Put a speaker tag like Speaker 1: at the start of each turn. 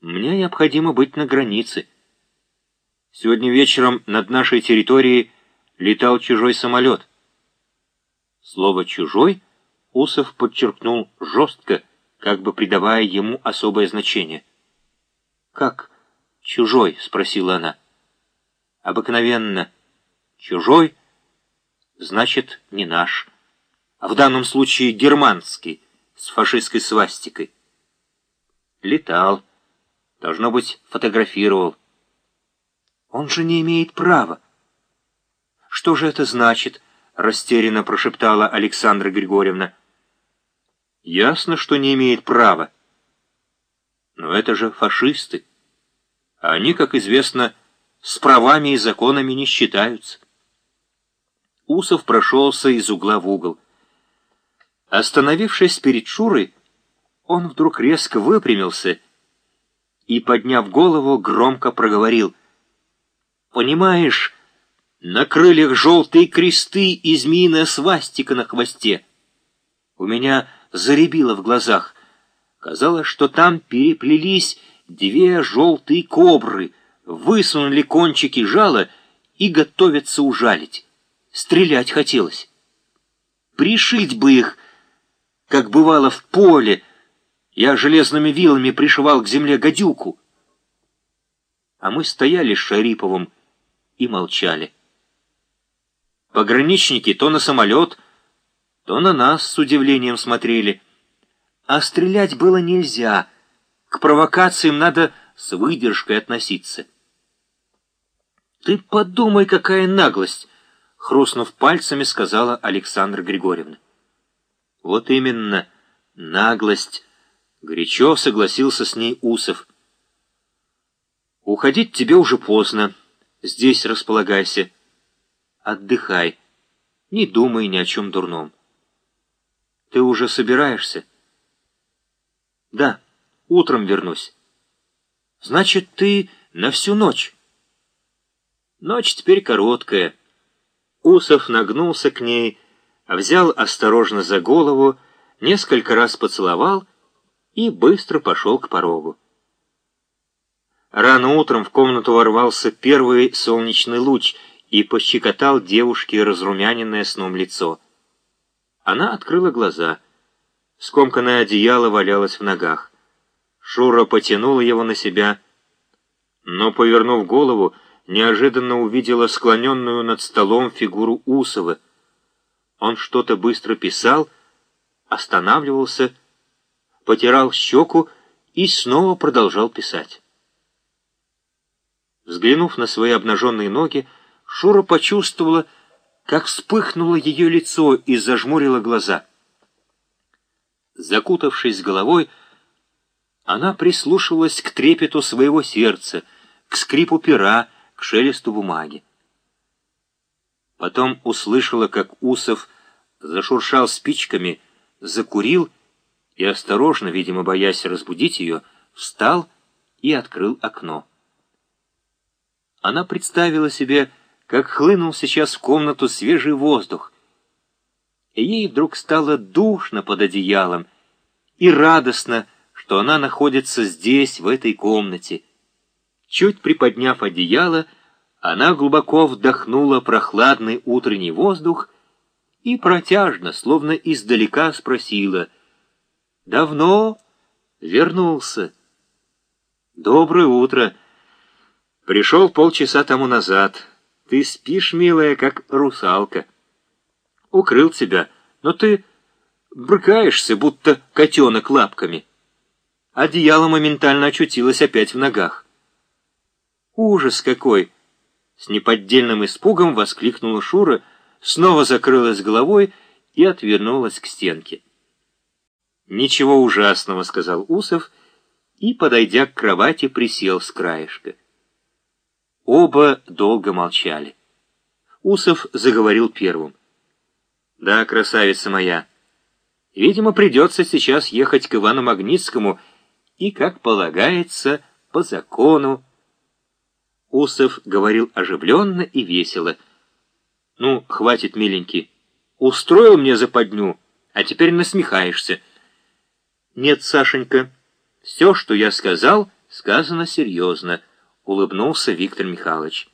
Speaker 1: Мне необходимо быть на границе. Сегодня вечером над нашей территорией летал чужой самолет. Слово «чужой» Усов подчеркнул жестко, как бы придавая ему особое значение. «Как чужой?» — спросила она. «Обыкновенно. Чужой значит не наш, а в данном случае германский, с фашистской свастикой. Летал, должно быть, фотографировал. Он же не имеет права. Что же это значит?» — растерянно прошептала Александра Григорьевна. Ясно, что не имеет права. Но это же фашисты. А они, как известно, с правами и законами не считаются. Усов прошелся из угла в угол. Остановившись перед Шурой, он вдруг резко выпрямился и, подняв голову, громко проговорил. «Понимаешь, на крыльях желтые кресты и змеиная свастика на хвосте. У меня заребило в глазах. Казалось, что там переплелись две желтые кобры, высунули кончики жала и готовятся ужалить. Стрелять хотелось. Пришить бы их, как бывало в поле. Я железными вилами пришивал к земле гадюку. А мы стояли с Шариповым и молчали. Пограничники то на самолет, то на нас с удивлением смотрели. А стрелять было нельзя. К провокациям надо с выдержкой относиться. «Ты подумай, какая наглость!» — хрустнув пальцами, сказала Александра Григорьевна. «Вот именно, наглость!» — горячо согласился с ней Усов. «Уходить тебе уже поздно. Здесь располагайся. Отдыхай. Не думай ни о чем дурном». Ты уже собираешься? Да, утром вернусь. Значит, ты на всю ночь. Ночь теперь короткая. Усов нагнулся к ней, взял осторожно за голову, несколько раз поцеловал и быстро пошел к порогу. Рано утром в комнату ворвался первый солнечный луч и пощекотал девушке разрумяненное сном лицо. Она открыла глаза. Скомканное одеяло валялось в ногах. Шура потянула его на себя, но, повернув голову, неожиданно увидела склоненную над столом фигуру Усова. Он что-то быстро писал, останавливался, потирал щеку и снова продолжал писать. Взглянув на свои обнаженные ноги, Шура почувствовала, как вспыхнуло ее лицо и зажмурило глаза. Закутавшись головой, она прислушивалась к трепету своего сердца, к скрипу пера, к шелесту бумаги. Потом услышала, как Усов зашуршал спичками, закурил и, осторожно, видимо, боясь разбудить ее, встал и открыл окно. Она представила себе, как хлынул сейчас в комнату свежий воздух. И ей вдруг стало душно под одеялом и радостно, что она находится здесь, в этой комнате. Чуть приподняв одеяло, она глубоко вдохнула прохладный утренний воздух и протяжно, словно издалека спросила «Давно вернулся?» «Доброе утро!» «Пришел полчаса тому назад». Ты спишь, милая, как русалка. Укрыл тебя, но ты брыкаешься, будто котенок лапками. Одеяло моментально очутилось опять в ногах. Ужас какой! С неподдельным испугом воскликнула Шура, снова закрылась головой и отвернулась к стенке. «Ничего ужасного», — сказал Усов, и, подойдя к кровати, присел с краешка. Оба долго молчали. Усов заговорил первым. «Да, красавица моя, видимо, придется сейчас ехать к Ивану Магнитскому и, как полагается, по закону». Усов говорил оживленно и весело. «Ну, хватит, миленький. Устроил мне западню, а теперь насмехаешься». «Нет, Сашенька, все, что я сказал, сказано серьезно», — улыбнулся Виктор Михайлович.